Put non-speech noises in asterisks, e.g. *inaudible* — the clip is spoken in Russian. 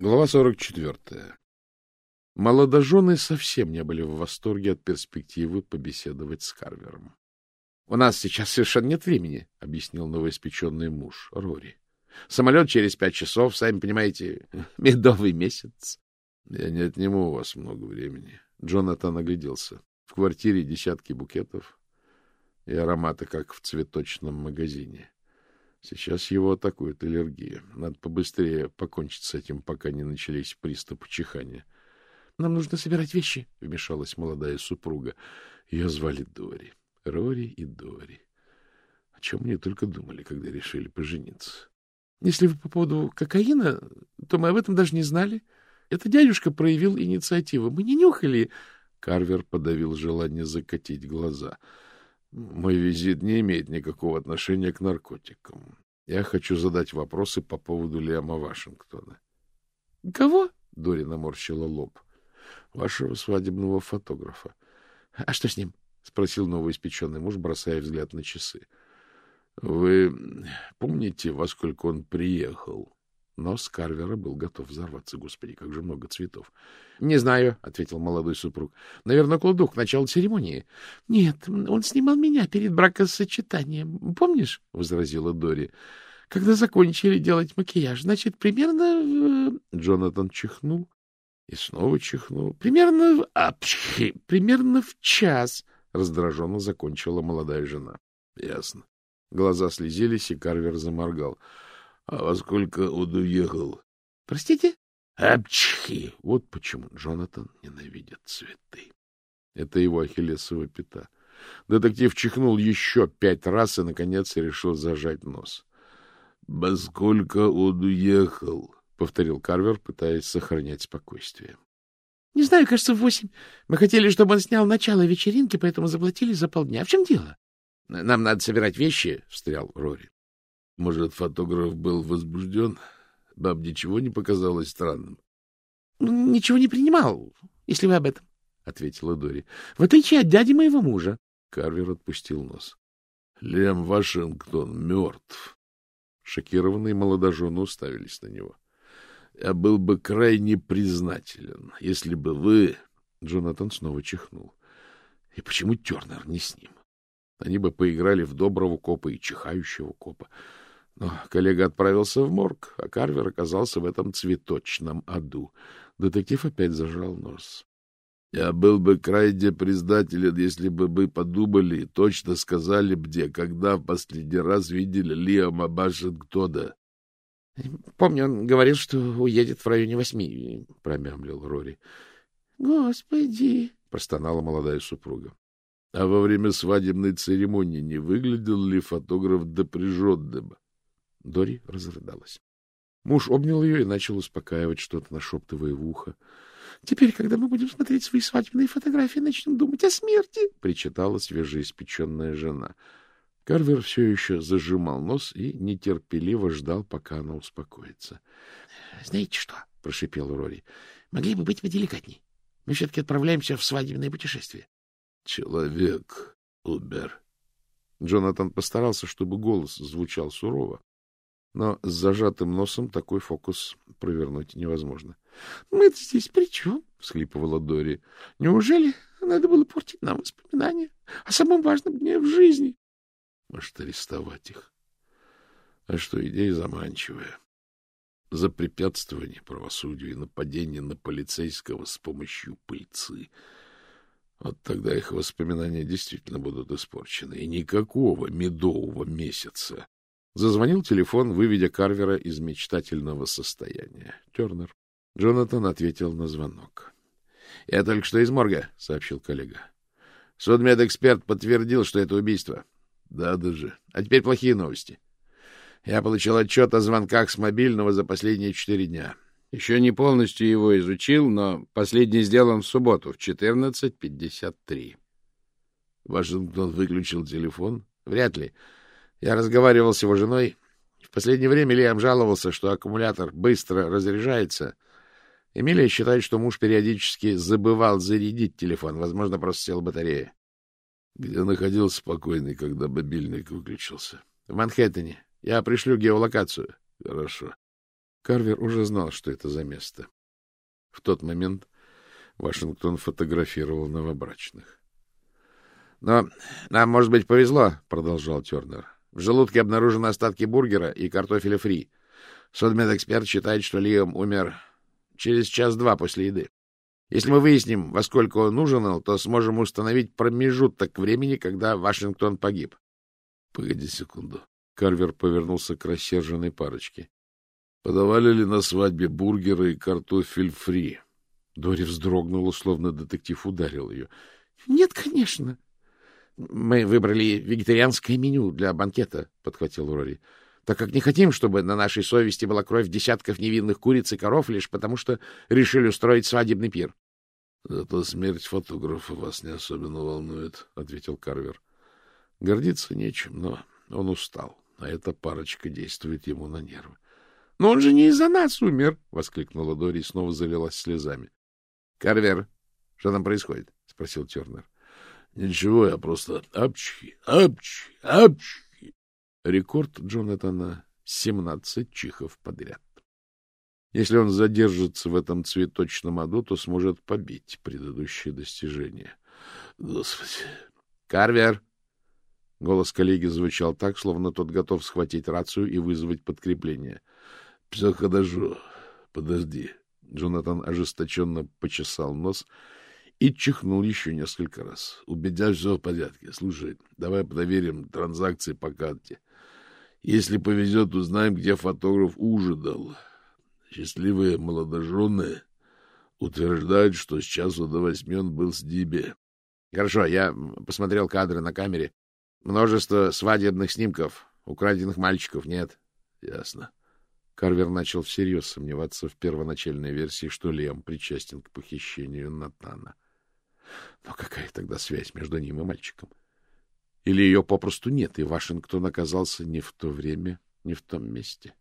Глава 44. Молодожены совсем не были в восторге от перспективы побеседовать с Карвером. — У нас сейчас совершенно нет времени, — объяснил новоиспеченный муж Рори. — Самолет через пять часов, сами понимаете, *laughs* медовый месяц. — Я не отниму у вас много времени. Джонатан огляделся. В квартире десятки букетов и ароматы, как в цветочном магазине. Сейчас его атакует аллергия. Надо побыстрее покончить с этим, пока не начались приступы чихания. — Нам нужно собирать вещи, — вмешалась молодая супруга. Ее звали Дори. Рори и Дори. О чем они только думали, когда решили пожениться. — Если вы по поводу кокаина, то мы об этом даже не знали. Это дядюшка проявил инициативу. Мы не нюхали. Карвер подавил желание закатить глаза. — мой визит не имеет никакого отношения к наркотикам. Я хочу задать вопросы по поводу Лиама Вашингтона. — Кого? — Дори наморщила лоб. — Вашего свадебного фотографа. — А что с ним? — спросил новоиспеченный муж, бросая взгляд на часы. — Вы помните, во сколько он приехал? Нос Карвера был готов взорваться. Господи, как же много цветов. — Не знаю, — ответил молодой супруг. — Наверное, около двух, к началу церемонии. — Нет, он снимал меня перед бракосочетанием. Помнишь? — возразила Дори. — Когда закончили делать макияж. Значит, примерно... Джонатан чихнул и снова чихнул. — Примерно... А, пшхи, примерно в час, — раздраженно закончила молодая жена. — Ясно. Глаза слезились, и Карвер заморгал. — а во сколько он уехал? — Простите? — Апчхи! Вот почему Джонатан ненавидит цветы. Это его ахиллесова пята. Детектив чихнул еще пять раз и, наконец, решил зажать нос. — Во сколько он уехал? — повторил Карвер, пытаясь сохранять спокойствие. — Не знаю, кажется, в восемь. Мы хотели, чтобы он снял начало вечеринки, поэтому заплатили за полдня. А в чем дело? — Нам надо собирать вещи, — встрял Рори. Может, фотограф был возбужден? Баб ничего не показалось странным? — Ничего не принимал, если вы об этом, — ответила Дори. — В отличие от дяди моего мужа. Карвер отпустил нос. — Лем Вашингтон мертв. Шокированные молодожены уставились на него. — Я был бы крайне признателен, если бы вы... Джонатан снова чихнул. — И почему Тернер не с ним? Они бы поиграли в доброго копа и чихающего копа. Но коллега отправился в морг, а Карвер оказался в этом цветочном аду. Детектив опять зажал нос. — Я был бы крайне признателен, если бы вы подумали и точно сказали где, когда в последний раз видели Лиама Вашингтона. — Помню, он говорил, что уедет в районе восьми, — промямлил Рори. — Господи! — простонала молодая супруга. — А во время свадебной церемонии не выглядел ли фотограф допряженным? Дори разрыдалась. Муж обнял ее и начал успокаивать, что-то нашептывая в ухо. — Теперь, когда мы будем смотреть свои свадебные фотографии, начнем думать о смерти, — причитала свежеиспеченная жена. Карвер все еще зажимал нос и нетерпеливо ждал, пока она успокоится. — Знаете что? — прошипел Рори. — Могли бы быть поделикатней. Мы все-таки отправляемся в свадебное путешествие. — Человек умер. Джонатан постарался, чтобы голос звучал сурово. Но с зажатым носом такой фокус провернуть невозможно. — Мы-то здесь при чем? — всхлипывала Дори. — Неужели надо было портить нам воспоминания о самом важном дне в жизни? — Может, арестовать их? А что, идея заманчивая. За препятствование правосудию и нападение на полицейского с помощью пыльцы. Вот тогда их воспоминания действительно будут испорчены. И никакого медового месяца Зазвонил телефон, выведя Карвера из мечтательного состояния. Тернер. Джонатан ответил на звонок. — Я только что из морга, — сообщил коллега. — Судмедэксперт подтвердил, что это убийство. — Да даже. А теперь плохие новости. Я получил отчет о звонках с мобильного за последние четыре дня. Еще не полностью его изучил, но последний сделан в субботу в 14.53. Вашингтон выключил телефон? Вряд ли. — я разговаривал с его женой. В последнее время Лиам жаловался, что аккумулятор быстро разряжается. Эмилия считает, что муж периодически забывал зарядить телефон. Возможно, просто села батарея. Где находился спокойный, когда мобильник выключился? В Манхэттене. Я пришлю геолокацию. Хорошо. Карвер уже знал, что это за место. В тот момент Вашингтон фотографировал новобрачных. — Но нам, может быть, повезло, — продолжал Тернер. — В желудке обнаружены остатки бургера и картофеля фри. Судмедэксперт считает, что Лиам умер через час-два после еды. Если мы выясним, во сколько он ужинал, то сможем установить промежуток времени, когда Вашингтон погиб. — Погоди секунду. Карвер повернулся к рассерженной парочке. — Подавали ли на свадьбе бургеры и картофель фри? Дори вздрогнула, словно детектив ударил ее. — Нет, конечно. — Мы выбрали вегетарианское меню для банкета, — подхватил Рори, — так как не хотим, чтобы на нашей совести была кровь десятков невинных куриц и коров, лишь потому что решили устроить свадебный пир. — Зато смерть фотографа вас не особенно волнует, — ответил Карвер. — Гордиться нечем, но он устал, а эта парочка действует ему на нервы. — Но он же не из-за нас умер! — воскликнула Дори и снова залилась слезами. Карвер, что там происходит? — спросил Тернер. — Ничего, я просто апчхи, апчхи, апчхи. Рекорд Джонатана — семнадцать чихов подряд. Если он задержится в этом цветочном аду, то сможет побить предыдущее достижение. Господи! Карвер! Голос коллеги звучал так, словно тот готов схватить рацию и вызвать подкрепление. — Все. Подожди. Джонатан ожесточенно почесал нос и чихнул еще несколько раз. — Убедясь, все в порядке. Слушай, давай проверим транзакции по карте. Если повезет, узнаем, где фотограф ужидал. Счастливые молодожены утверждают, что с часу до восьми он был с Диби. — Хорошо, я посмотрел кадры на камере. Множество свадебных снимков. Украденных мальчиков нет. — Ясно. Карвер начал всерьез сомневаться в первоначальной версии, что Лем причастен к похищению Натана. Но какая тогда связь между ним и мальчиком? Или ее попросту нет, и Вашингтон оказался не в то время, не в том месте?